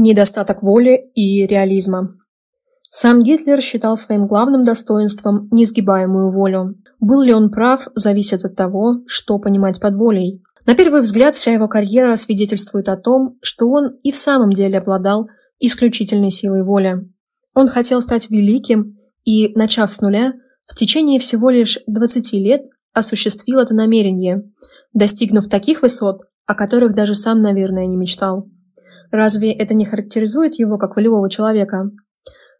недостаток воли и реализма. Сам Гитлер считал своим главным достоинством несгибаемую волю. Был ли он прав, зависит от того, что понимать под волей. На первый взгляд, вся его карьера свидетельствует о том, что он и в самом деле обладал исключительной силой воли. Он хотел стать великим и, начав с нуля, в течение всего лишь 20 лет осуществил это намерение, достигнув таких высот, о которых даже сам, наверное, не мечтал. Разве это не характеризует его как волевого человека?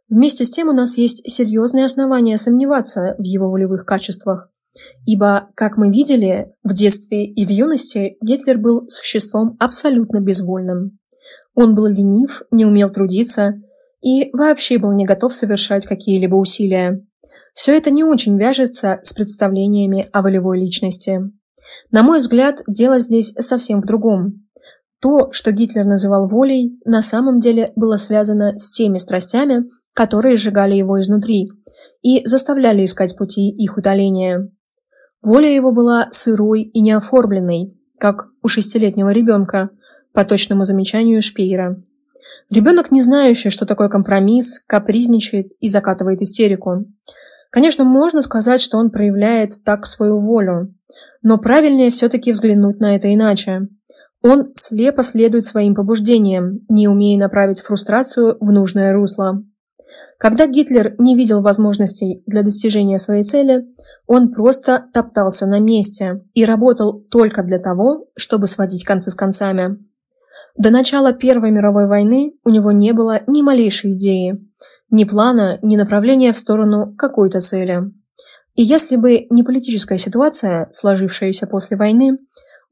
Вместе с тем у нас есть серьезные основания сомневаться в его волевых качествах. Ибо, как мы видели, в детстве и в юности Гитлер был существом абсолютно безвольным. Он был ленив, не умел трудиться и вообще был не готов совершать какие-либо усилия. Все это не очень вяжется с представлениями о волевой личности. На мой взгляд, дело здесь совсем в другом. То, что Гитлер называл волей, на самом деле было связано с теми страстями, которые сжигали его изнутри и заставляли искать пути их утоления. Воля его была сырой и неоформленной, как у шестилетнего ребенка, по точному замечанию Шпеера. Ребенок, не знающий, что такое компромисс, капризничает и закатывает истерику. Конечно, можно сказать, что он проявляет так свою волю, но правильнее все-таки взглянуть на это иначе. Он слепо следует своим побуждениям, не умея направить фрустрацию в нужное русло. Когда Гитлер не видел возможностей для достижения своей цели, он просто топтался на месте и работал только для того, чтобы сводить концы с концами. До начала Первой мировой войны у него не было ни малейшей идеи, ни плана, ни направления в сторону какой-то цели. И если бы не политическая ситуация, сложившаяся после войны,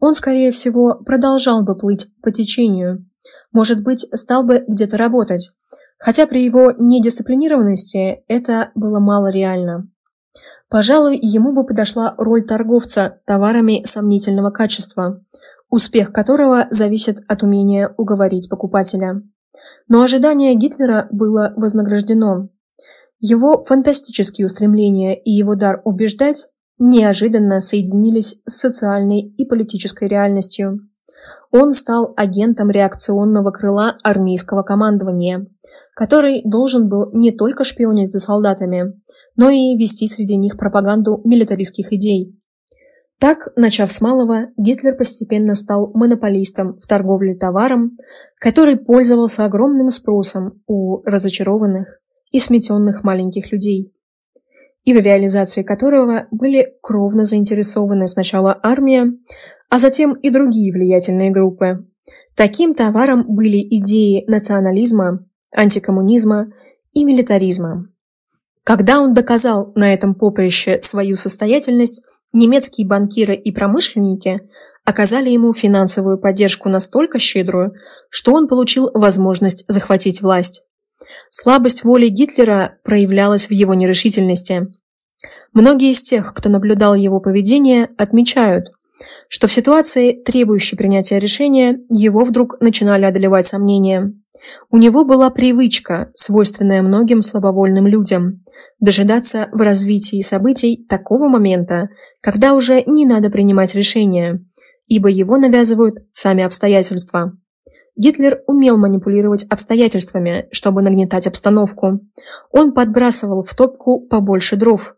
он, скорее всего, продолжал бы плыть по течению. Может быть, стал бы где-то работать, Хотя при его недисциплинированности это было мало реально. Пожалуй, ему бы подошла роль торговца товарами сомнительного качества, успех которого зависит от умения уговорить покупателя. Но ожидание Гитлера было вознаграждено. Его фантастические устремления и его дар убеждать неожиданно соединились с социальной и политической реальностью. Он стал агентом реакционного крыла армейского командования, который должен был не только шпионить за солдатами, но и вести среди них пропаганду милитаристских идей. Так, начав с малого, Гитлер постепенно стал монополистом в торговле товаром, который пользовался огромным спросом у разочарованных и сметенных маленьких людей, и в реализации которого были кровно заинтересованы сначала армия, а затем и другие влиятельные группы. Таким товаром были идеи национализма, антикоммунизма и милитаризма. Когда он доказал на этом поприще свою состоятельность, немецкие банкиры и промышленники оказали ему финансовую поддержку настолько щедрую, что он получил возможность захватить власть. Слабость воли Гитлера проявлялась в его нерешительности. Многие из тех, кто наблюдал его поведение, отмечают, что в ситуации, требующей принятия решения, его вдруг начинали одолевать сомнения. У него была привычка, свойственная многим слабовольным людям, дожидаться в развитии событий такого момента, когда уже не надо принимать решения, ибо его навязывают сами обстоятельства. Гитлер умел манипулировать обстоятельствами, чтобы нагнетать обстановку. Он подбрасывал в топку побольше дров,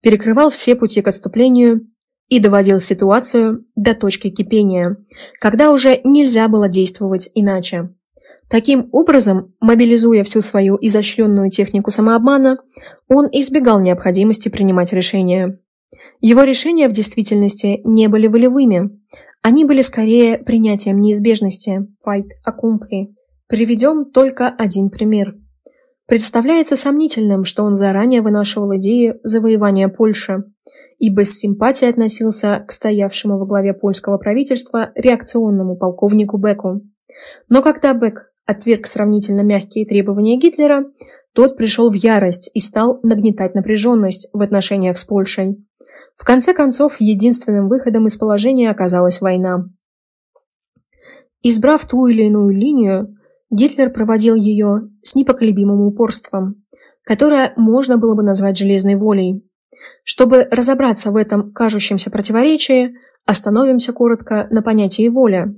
перекрывал все пути к отступлению и доводил ситуацию до точки кипения, когда уже нельзя было действовать иначе. Таким образом, мобилизуя всю свою изощренную технику самообмана, он избегал необходимости принимать решения. Его решения в действительности не были волевыми, они были скорее принятием неизбежности, fight accompli. Приведем только один пример. Представляется сомнительным, что он заранее вынашивал идею завоевания Польши, и без симпатии относился к стоявшему во главе польского правительства реакционному полковнику Беку. Но когда Бек отверг сравнительно мягкие требования Гитлера, тот пришел в ярость и стал нагнетать напряженность в отношениях с Польшей. В конце концов, единственным выходом из положения оказалась война. Избрав ту или иную линию, Гитлер проводил ее с непоколебимым упорством, которое можно было бы назвать железной волей. Чтобы разобраться в этом кажущемся противоречии, остановимся коротко на понятии воля.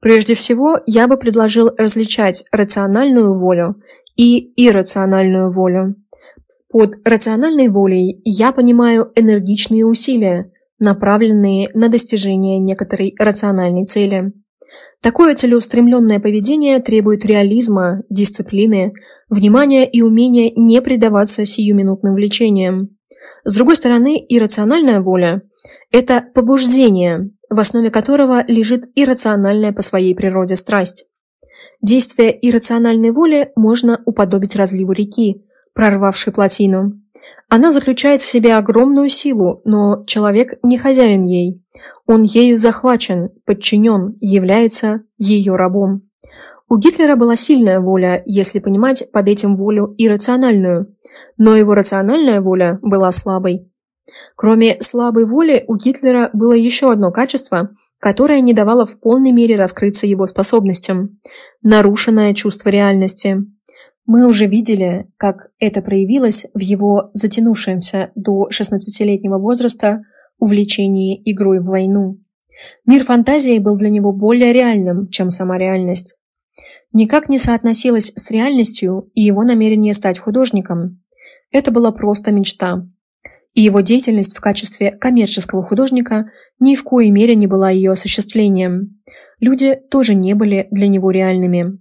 Прежде всего, я бы предложил различать рациональную волю и иррациональную волю. Под рациональной волей я понимаю энергичные усилия, направленные на достижение некоторой рациональной цели. Такое целеустремленное поведение требует реализма, дисциплины, внимания и умения не предаваться сиюминутным влечениям. С другой стороны, иррациональная воля – это побуждение, в основе которого лежит иррациональная по своей природе страсть. Действие иррациональной воли можно уподобить разливу реки, прорвавшей плотину. Она заключает в себе огромную силу, но человек не хозяин ей. Он ею захвачен, подчинен, является ее рабом. У Гитлера была сильная воля, если понимать под этим волю иррациональную, но его рациональная воля была слабой. Кроме слабой воли, у Гитлера было еще одно качество, которое не давало в полной мере раскрыться его способностям – нарушенное чувство реальности. Мы уже видели, как это проявилось в его затянувшемся до 16-летнего возраста увлечении игрой в войну. Мир фантазии был для него более реальным, чем сама реальность. Никак не соотносилось с реальностью и его намерение стать художником. Это была просто мечта, и его деятельность в качестве коммерческого художника ни в коей мере не была ее осуществлением. Люди тоже не были для него реальными.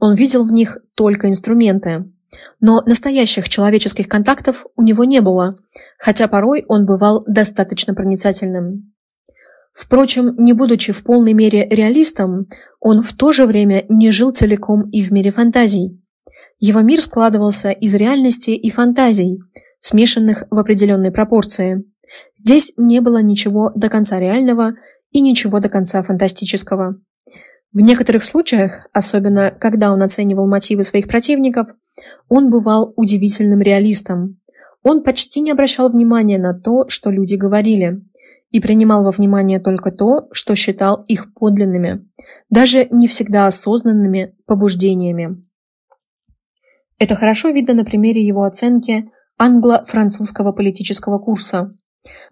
Он видел в них только инструменты. Но настоящих человеческих контактов у него не было, хотя порой он бывал достаточно проницательным. Впрочем, не будучи в полной мере реалистом, он в то же время не жил целиком и в мире фантазий. Его мир складывался из реальности и фантазий – смешанных в определенной пропорции. Здесь не было ничего до конца реального и ничего до конца фантастического. В некоторых случаях, особенно когда он оценивал мотивы своих противников, он бывал удивительным реалистом. Он почти не обращал внимания на то, что люди говорили, и принимал во внимание только то, что считал их подлинными, даже не всегда осознанными побуждениями. Это хорошо видно на примере его оценки англо-французского политического курса.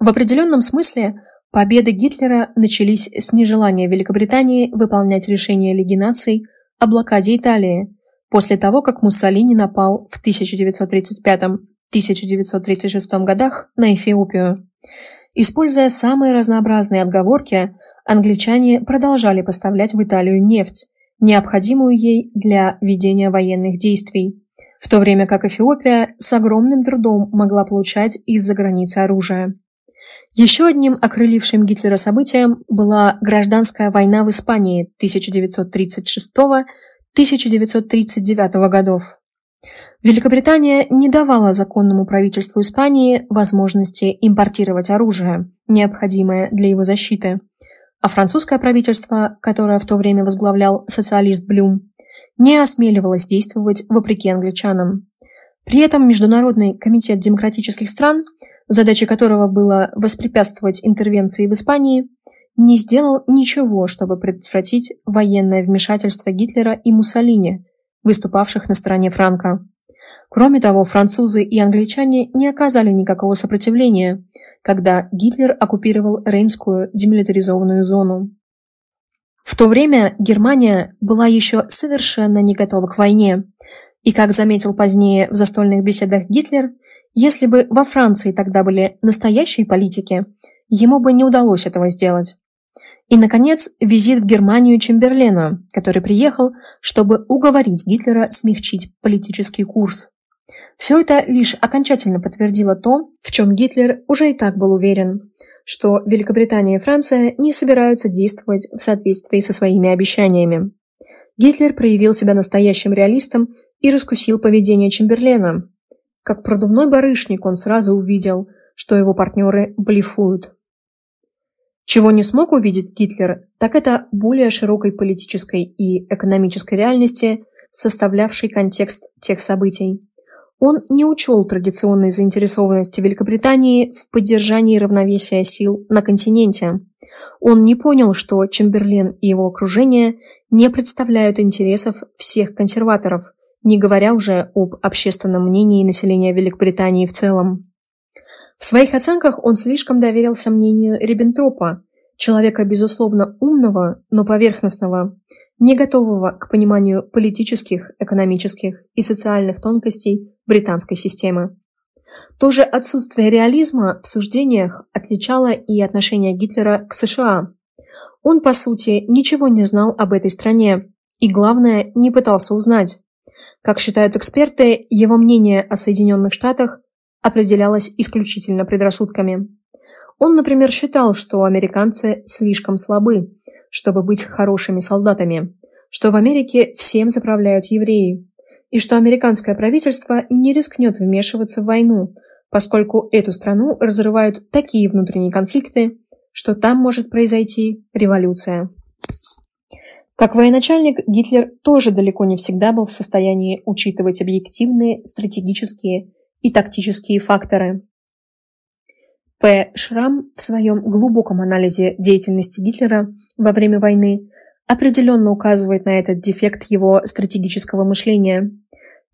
В определенном смысле победы Гитлера начались с нежелания Великобритании выполнять решение Лиги наций о блокаде Италии после того, как Муссолини напал в 1935-1936 годах на Эфиопию. Используя самые разнообразные отговорки, англичане продолжали поставлять в Италию нефть, необходимую ей для ведения военных действий в то время как Эфиопия с огромным трудом могла получать из-за границы оружие. Еще одним окрылившим Гитлера событием была гражданская война в Испании 1936-1939 годов. Великобритания не давала законному правительству Испании возможности импортировать оружие, необходимое для его защиты, а французское правительство, которое в то время возглавлял социалист Блюм, не осмеливалась действовать вопреки англичанам. При этом Международный комитет демократических стран, задачей которого было воспрепятствовать интервенции в Испании, не сделал ничего, чтобы предотвратить военное вмешательство Гитлера и Муссолини, выступавших на стороне Франка. Кроме того, французы и англичане не оказали никакого сопротивления, когда Гитлер оккупировал Рейнскую демилитаризованную зону. В то время Германия была еще совершенно не готова к войне. И, как заметил позднее в застольных беседах Гитлер, если бы во Франции тогда были настоящие политики, ему бы не удалось этого сделать. И, наконец, визит в Германию Чемберлена, который приехал, чтобы уговорить Гитлера смягчить политический курс. Все это лишь окончательно подтвердило то, в чем Гитлер уже и так был уверен, что Великобритания и Франция не собираются действовать в соответствии со своими обещаниями. Гитлер проявил себя настоящим реалистом и раскусил поведение Чемберлена. Как продувной барышник он сразу увидел, что его партнеры блефуют. Чего не смог увидеть Гитлер, так это более широкой политической и экономической реальности, составлявшей контекст тех событий. Он не учел традиционной заинтересованности Великобритании в поддержании равновесия сил на континенте. Он не понял, что Чемберлен и его окружение не представляют интересов всех консерваторов, не говоря уже об общественном мнении населения Великобритании в целом. В своих оценках он слишком доверился мнению Риббентропа, человека, безусловно, умного, но поверхностного, не готового к пониманию политических, экономических и социальных тонкостей британской системы. То же отсутствие реализма в суждениях отличало и отношение Гитлера к США. Он, по сути, ничего не знал об этой стране и, главное, не пытался узнать. Как считают эксперты, его мнение о Соединенных Штатах определялось исключительно предрассудками. Он, например, считал, что американцы слишком слабы, чтобы быть хорошими солдатами, что в Америке всем заправляют евреи, и что американское правительство не рискнет вмешиваться в войну, поскольку эту страну разрывают такие внутренние конфликты, что там может произойти революция. Как военачальник, Гитлер тоже далеко не всегда был в состоянии учитывать объективные, стратегические и тактические факторы. П. Шрам в своем глубоком анализе деятельности Гитлера во время войны определенно указывает на этот дефект его стратегического мышления.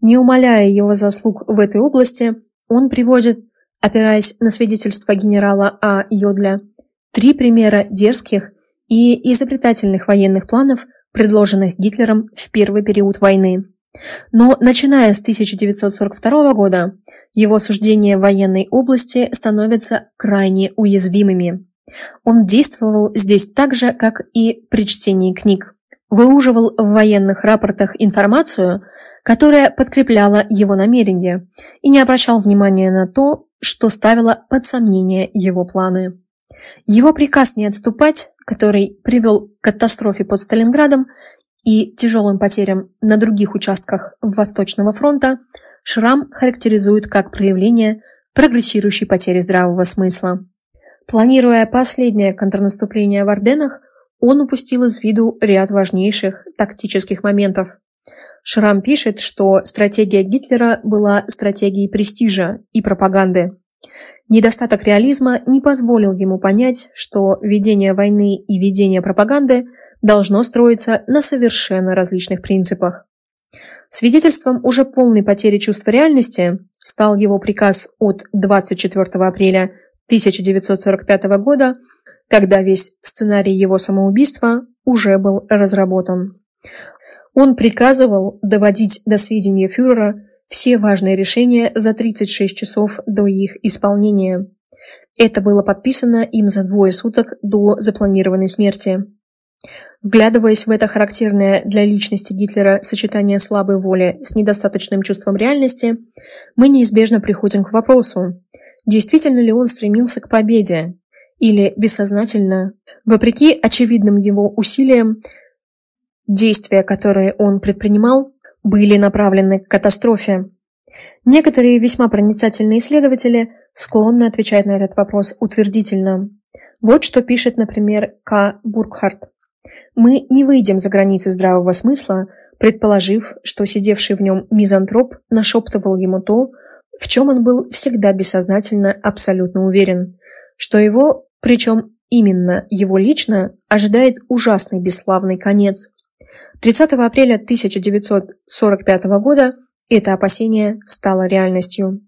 Не умаляя его заслуг в этой области, он приводит, опираясь на свидетельство генерала А. Йодля, три примера дерзких и изобретательных военных планов, предложенных Гитлером в первый период войны. Но начиная с 1942 года его суждения в военной области становятся крайне уязвимыми. Он действовал здесь так же, как и при чтении книг. Выуживал в военных рапортах информацию, которая подкрепляла его намерения, и не обращал внимания на то, что ставило под сомнение его планы. Его приказ не отступать, который привел к катастрофе под Сталинградом и тяжелым потерям на других участках Восточного фронта, Шрам характеризует как проявление прогрессирующей потери здравого смысла. Планируя последнее контрнаступление в Орденах, он упустил из виду ряд важнейших тактических моментов. Шрам пишет, что стратегия Гитлера была стратегией престижа и пропаганды. Недостаток реализма не позволил ему понять, что ведение войны и ведение пропаганды должно строиться на совершенно различных принципах. Свидетельством уже полной потери чувства реальности стал его приказ от 24 апреля 1945 года, когда весь сценарий его самоубийства уже был разработан. Он приказывал доводить до сведения фюрера все важные решения за 36 часов до их исполнения. Это было подписано им за двое суток до запланированной смерти. Вглядываясь в это характерное для личности Гитлера сочетание слабой воли с недостаточным чувством реальности, мы неизбежно приходим к вопросу, действительно ли он стремился к победе, или бессознательно, вопреки очевидным его усилиям, действия, которые он предпринимал, были направлены к катастрофе. Некоторые весьма проницательные исследователи склонны отвечать на этот вопрос утвердительно. Вот что пишет, например, К. Бургхарт. Мы не выйдем за границы здравого смысла, предположив, что сидевший в нем мизантроп нашептывал ему то, в чем он был всегда бессознательно абсолютно уверен, что его, причем именно его лично, ожидает ужасный бесславный конец. 30 апреля 1945 года это опасение стало реальностью.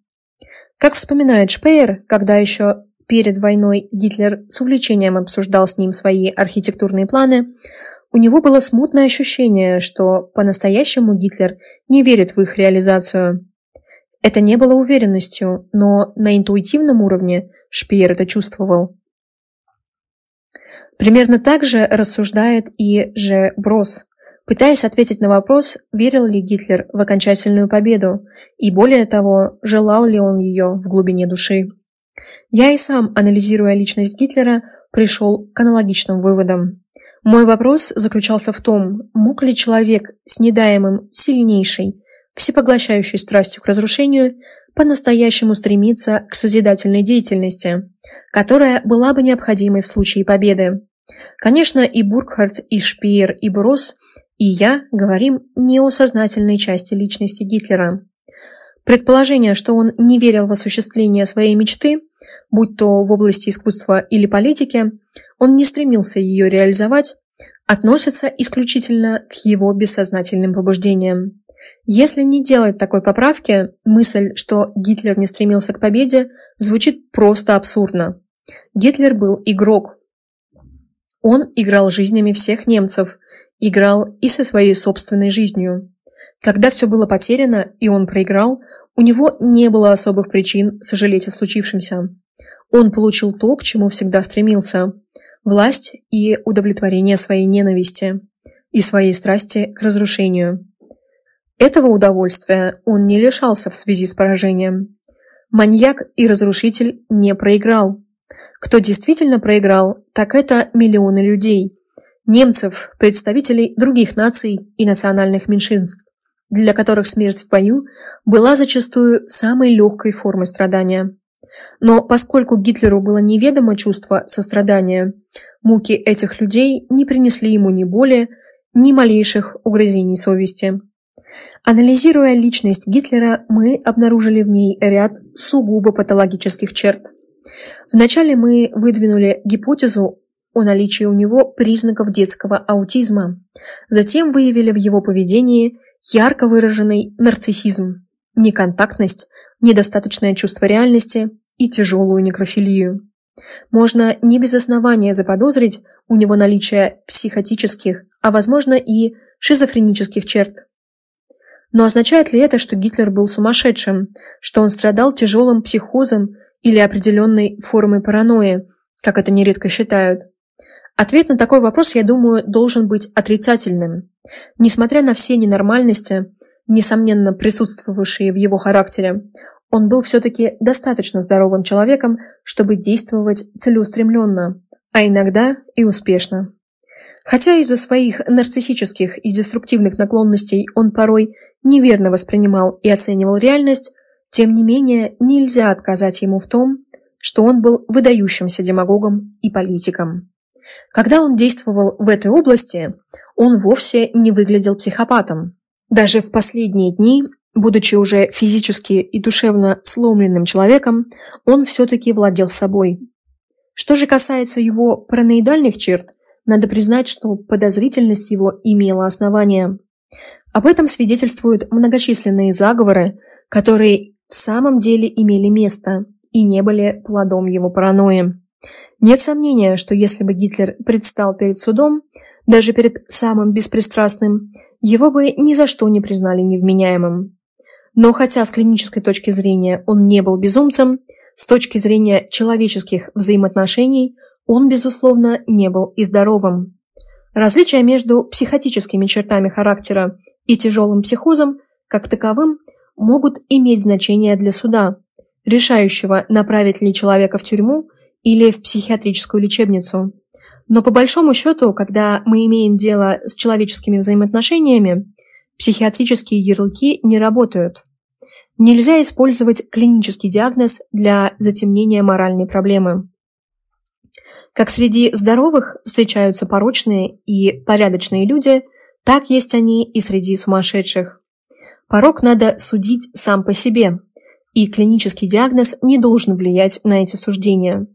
Как вспоминает Шпеер, когда еще перед войной Гитлер с увлечением обсуждал с ним свои архитектурные планы, у него было смутное ощущение, что по-настоящему Гитлер не верит в их реализацию. Это не было уверенностью, но на интуитивном уровне Шпеер это чувствовал. Примерно так же рассуждает и Ж. Брос, пытаясь ответить на вопрос, верил ли Гитлер в окончательную победу, и более того, желал ли он ее в глубине души. Я и сам, анализируя личность Гитлера, пришел к аналогичным выводам. Мой вопрос заключался в том, мог ли человек с недаемым сильнейшей, всепоглощающей страстью к разрушению, по-настоящему стремиться к созидательной деятельности, которая была бы необходимой в случае победы. Конечно, и Буркхарт, и Шпиер, и Брос, и я говорим не о сознательной части личности Гитлера. Предположение, что он не верил в осуществление своей мечты, будь то в области искусства или политики, он не стремился ее реализовать, относится исключительно к его бессознательным побуждениям. Если не делать такой поправки, мысль, что Гитлер не стремился к победе, звучит просто абсурдно. Гитлер был игрок. Он играл жизнями всех немцев, играл и со своей собственной жизнью. Когда все было потеряно и он проиграл, у него не было особых причин сожалеть о случившемся. Он получил то, к чему всегда стремился – власть и удовлетворение своей ненависти и своей страсти к разрушению. Этого удовольствия он не лишался в связи с поражением. Маньяк и разрушитель не проиграл. Кто действительно проиграл, так это миллионы людей. Немцев, представителей других наций и национальных меньшинств, для которых смерть в бою была зачастую самой легкой формой страдания. Но поскольку Гитлеру было неведомо чувство сострадания, муки этих людей не принесли ему ни боли, ни малейших угрызений совести. Анализируя личность Гитлера, мы обнаружили в ней ряд сугубо патологических черт. Вначале мы выдвинули гипотезу о наличии у него признаков детского аутизма. Затем выявили в его поведении ярко выраженный нарциссизм, неконтактность, недостаточное чувство реальности и тяжелую некрофилию. Можно не без основания заподозрить у него наличие психотических, а возможно и шизофренических черт. Но означает ли это, что Гитлер был сумасшедшим, что он страдал тяжелым психозом или определенной формой паранойи, как это нередко считают? Ответ на такой вопрос, я думаю, должен быть отрицательным. Несмотря на все ненормальности, несомненно присутствовавшие в его характере, он был все-таки достаточно здоровым человеком, чтобы действовать целеустремленно, а иногда и успешно. Хотя из-за своих нарциссических и деструктивных наклонностей он порой неверно воспринимал и оценивал реальность, тем не менее нельзя отказать ему в том, что он был выдающимся демагогом и политиком. Когда он действовал в этой области, он вовсе не выглядел психопатом. Даже в последние дни, будучи уже физически и душевно сломленным человеком, он все-таки владел собой. Что же касается его параноидальных черт, надо признать, что подозрительность его имела основание. Об этом свидетельствуют многочисленные заговоры, которые в самом деле имели место и не были плодом его паранойи. Нет сомнения, что если бы Гитлер предстал перед судом, даже перед самым беспристрастным, его бы ни за что не признали невменяемым. Но хотя с клинической точки зрения он не был безумцем, с точки зрения человеческих взаимоотношений он, безусловно, не был и здоровым. Различия между психотическими чертами характера и тяжелым психозом, как таковым, могут иметь значение для суда, решающего, направить ли человека в тюрьму или в психиатрическую лечебницу. Но по большому счету, когда мы имеем дело с человеческими взаимоотношениями, психиатрические ярлыки не работают. Нельзя использовать клинический диагноз для затемнения моральной проблемы. Как среди здоровых встречаются порочные и порядочные люди, так есть они и среди сумасшедших. Порок надо судить сам по себе, и клинический диагноз не должен влиять на эти суждения.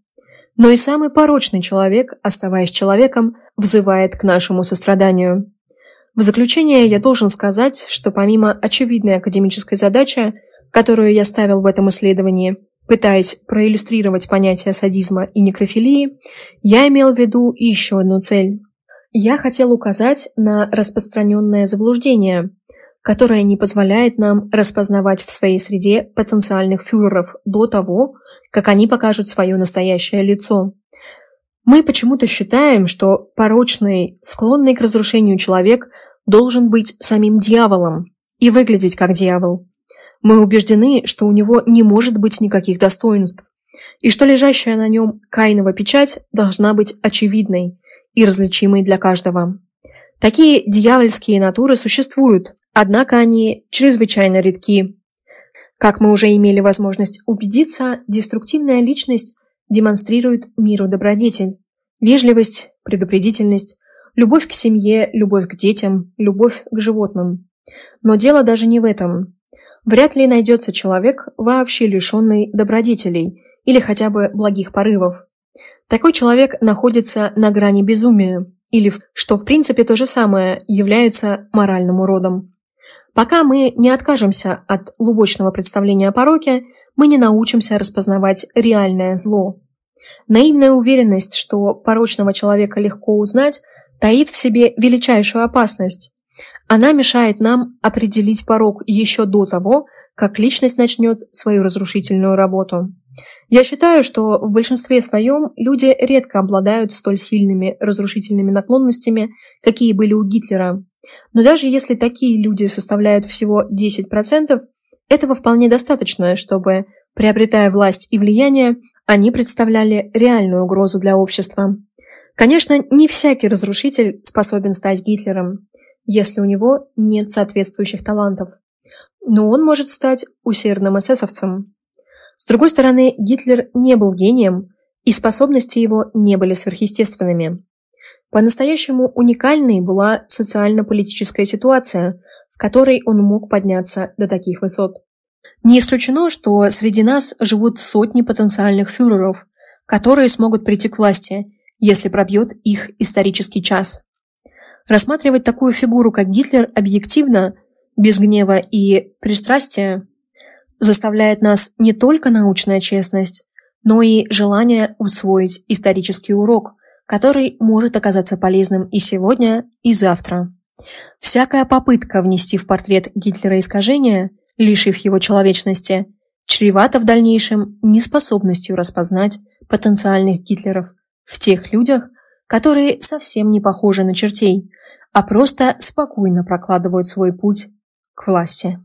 Но и самый порочный человек, оставаясь человеком, взывает к нашему состраданию. В заключение я должен сказать, что помимо очевидной академической задачи, которую я ставил в этом исследовании, пытаясь проиллюстрировать понятие садизма и некрофилии, я имел в виду еще одну цель. Я хотел указать на распространенное заблуждение – которая не позволяет нам распознавать в своей среде потенциальных фюреров до того, как они покажут свое настоящее лицо. Мы почему-то считаем, что порочный, склонный к разрушению человек должен быть самим дьяволом и выглядеть как дьявол. Мы убеждены, что у него не может быть никаких достоинств, и что лежащая на нем Каинова печать должна быть очевидной и различимой для каждого. Такие дьявольские натуры существуют, Однако они чрезвычайно редки. Как мы уже имели возможность убедиться, деструктивная личность демонстрирует миру добродетель, вежливость, предупредительность, любовь к семье, любовь к детям, любовь к животным. Но дело даже не в этом. Вряд ли найдется человек, вообще лишенный добродетелей или хотя бы благих порывов. Такой человек находится на грани безумия, или, что в принципе то же самое, является моральным уродом. Пока мы не откажемся от лубочного представления о пороке, мы не научимся распознавать реальное зло. Наивная уверенность, что порочного человека легко узнать, таит в себе величайшую опасность. Она мешает нам определить порог еще до того, как личность начнет свою разрушительную работу. Я считаю, что в большинстве своем люди редко обладают столь сильными разрушительными наклонностями, какие были у Гитлера. Но даже если такие люди составляют всего 10%, этого вполне достаточно, чтобы, приобретая власть и влияние, они представляли реальную угрозу для общества. Конечно, не всякий разрушитель способен стать Гитлером, если у него нет соответствующих талантов. Но он может стать усердным эсэсовцем. С другой стороны, Гитлер не был гением, и способности его не были сверхъестественными. По-настоящему уникальной была социально-политическая ситуация, в которой он мог подняться до таких высот. Не исключено, что среди нас живут сотни потенциальных фюреров, которые смогут прийти к власти, если пробьет их исторический час. Рассматривать такую фигуру, как Гитлер, объективно, без гнева и пристрастия, заставляет нас не только научная честность, но и желание усвоить исторический урок, который может оказаться полезным и сегодня, и завтра. Всякая попытка внести в портрет Гитлера искажения, лишив его человечности, чревата в дальнейшем неспособностью распознать потенциальных Гитлеров в тех людях, которые совсем не похожи на чертей, а просто спокойно прокладывают свой путь к власти.